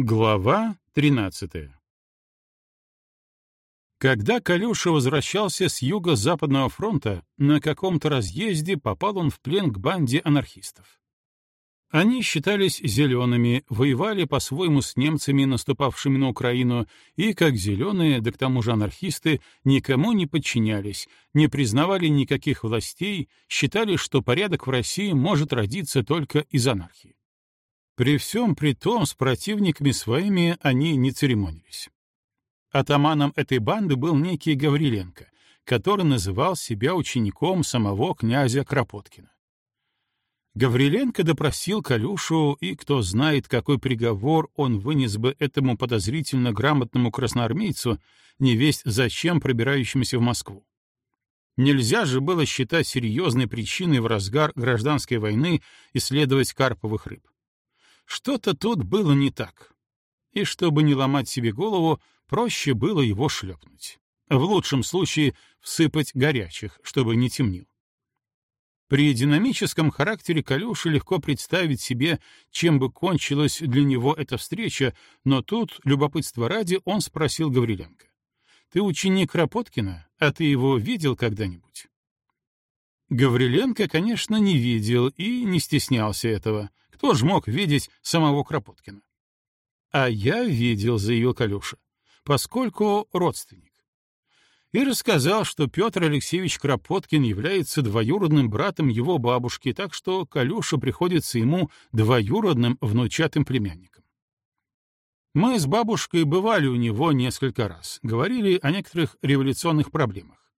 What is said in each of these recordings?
Глава 13 Когда Калюша возвращался с юго-западного фронта, на каком-то разъезде попал он в плен к банде анархистов. Они считались зелеными, воевали по-своему с немцами, наступавшими на Украину, и, как зеленые, да к тому же анархисты, никому не подчинялись, не признавали никаких властей, считали, что порядок в России может родиться только из анархии. При всем при том с противниками своими они не церемонились. Атаманом этой банды был некий Гавриленко, который называл себя учеником самого князя Кропоткина. Гавриленко допросил Калюшу, и кто знает, какой приговор он вынес бы этому подозрительно грамотному красноармейцу, невесть зачем пробирающемуся в Москву. Нельзя же было считать серьезной причиной в разгар гражданской войны исследовать карповых рыб. Что-то тут было не так. И чтобы не ломать себе голову, проще было его шлепнуть. В лучшем случае всыпать горячих, чтобы не темнил. При динамическом характере Калюши легко представить себе, чем бы кончилась для него эта встреча, но тут, любопытство ради, он спросил Гавриленко. «Ты ученик Кропоткина, а ты его видел когда-нибудь?» Гавриленко, конечно, не видел и не стеснялся этого. Кто ж мог видеть самого Кропоткина? А я видел, заявил Калюша, поскольку родственник. И рассказал, что Петр Алексеевич Кропоткин является двоюродным братом его бабушки, так что Калюша приходится ему двоюродным внучатым племянником. Мы с бабушкой бывали у него несколько раз, говорили о некоторых революционных проблемах.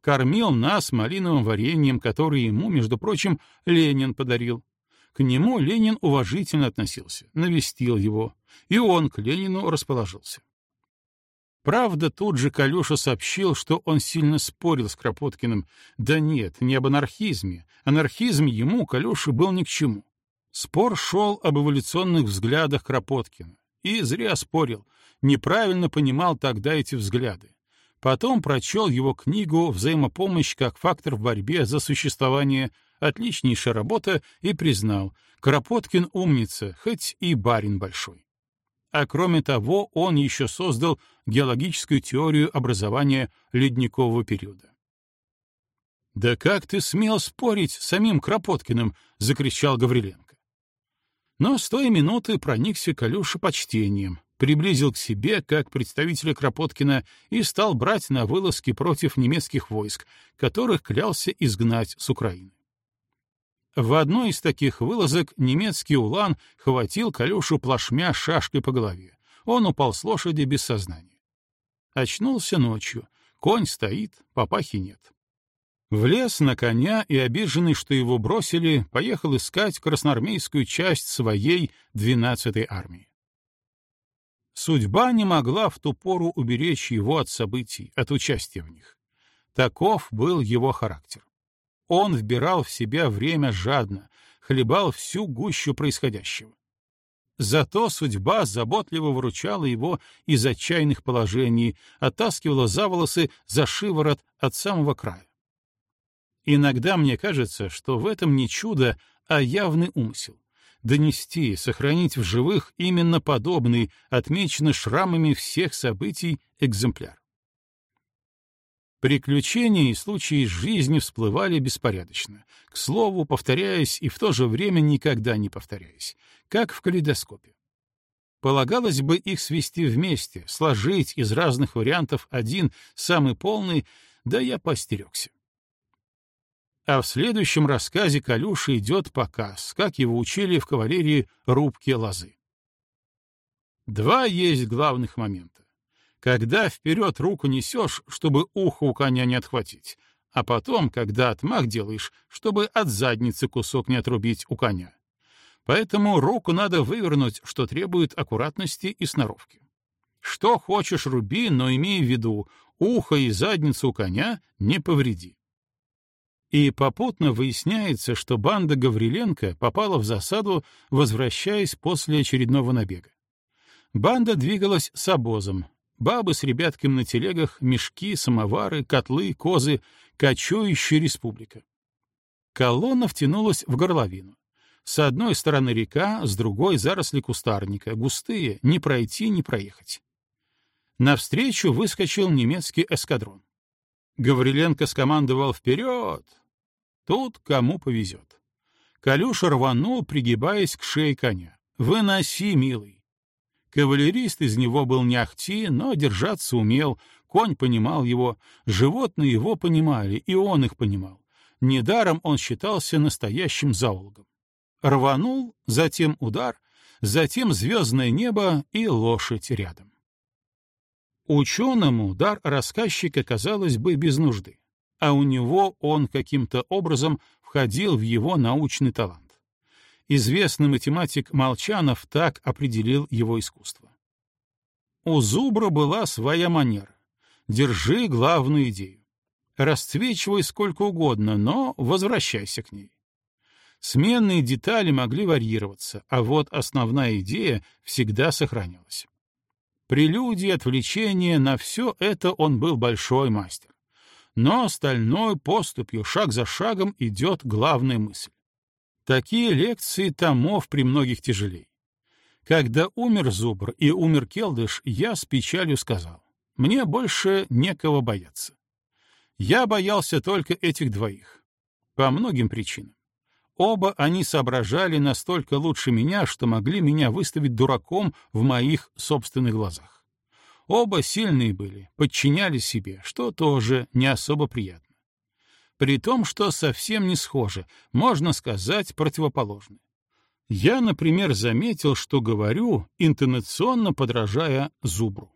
Кормил нас малиновым вареньем, которое ему, между прочим, Ленин подарил. К нему Ленин уважительно относился, навестил его, и он к Ленину расположился. Правда, тут же Калюша сообщил, что он сильно спорил с Кропоткиным. Да нет, не об анархизме. Анархизм ему, Калюше, был ни к чему. Спор шел об эволюционных взглядах Кропоткина. И зря спорил, неправильно понимал тогда эти взгляды. Потом прочел его книгу «Взаимопомощь как фактор в борьбе за существование», отличнейшая работа, и признал, Кропоткин умница, хоть и барин большой. А кроме того, он еще создал геологическую теорию образования ледникового периода. «Да как ты смел спорить с самим Кропоткиным?» — закричал Гавриленко. Но с той минуты проникся Калюша почтением, приблизил к себе как представителя Кропоткина и стал брать на вылазки против немецких войск, которых клялся изгнать с Украины. В одной из таких вылазок немецкий улан хватил Калюшу плашмя шашкой по голове. Он упал с лошади без сознания. Очнулся ночью. Конь стоит, папахи нет. Влез на коня и, обиженный, что его бросили, поехал искать красноармейскую часть своей 12-й армии. Судьба не могла в ту пору уберечь его от событий, от участия в них. Таков был его характер. Он вбирал в себя время жадно, хлебал всю гущу происходящего. Зато судьба заботливо выручала его из отчаянных положений, оттаскивала за волосы за шиворот от самого края. Иногда мне кажется, что в этом не чудо, а явный умысел донести, сохранить в живых именно подобный, отмеченный шрамами всех событий, экземпляр. Приключения и случаи жизни всплывали беспорядочно, к слову, повторяясь и в то же время никогда не повторяясь, как в калейдоскопе. Полагалось бы их свести вместе, сложить из разных вариантов один, самый полный, да я постерегся. А в следующем рассказе Калюши идет показ, как его учили в кавалерии рубки лозы. Два есть главных момента. Когда вперед руку несешь, чтобы ухо у коня не отхватить, а потом, когда отмах делаешь, чтобы от задницы кусок не отрубить у коня. Поэтому руку надо вывернуть, что требует аккуратности и сноровки. Что хочешь руби, но имей в виду, ухо и задницу у коня не повреди. И попутно выясняется, что банда Гавриленко попала в засаду, возвращаясь после очередного набега. Банда двигалась с обозом. Бабы с ребятками на телегах, мешки, самовары, котлы, козы, кочующая республика. Колонна втянулась в горловину. С одной стороны река, с другой — заросли кустарника, густые, не пройти, не проехать. Навстречу выскочил немецкий эскадрон. Гавриленко скомандовал «Вперед!». Тут кому повезет. Калюша рванул, пригибаясь к шее коня. «Выноси, милый!» Кавалерист из него был не ахти, но держаться умел, конь понимал его, животные его понимали, и он их понимал. Недаром он считался настоящим заулгом. Рванул, затем удар, затем звездное небо и лошадь рядом. Ученому дар рассказчика, казалось бы, без нужды, а у него он каким-то образом входил в его научный талант. Известный математик Молчанов так определил его искусство. У Зубра была своя манера. Держи главную идею. Расцвечивай сколько угодно, но возвращайся к ней. Сменные детали могли варьироваться, а вот основная идея всегда сохранялась. Прелюдии, отвлечения, на все это он был большой мастер. Но остальной поступью, шаг за шагом, идет главная мысль. Такие лекции томов при многих тяжелей. Когда умер Зубр и умер Келдыш, я с печалью сказал, мне больше некого бояться. Я боялся только этих двоих. По многим причинам. Оба они соображали настолько лучше меня, что могли меня выставить дураком в моих собственных глазах. Оба сильные были, подчиняли себе, что тоже не особо приятно. При том, что совсем не схожи, можно сказать, противоположны. Я, например, заметил, что говорю, интонационно подражая зубру.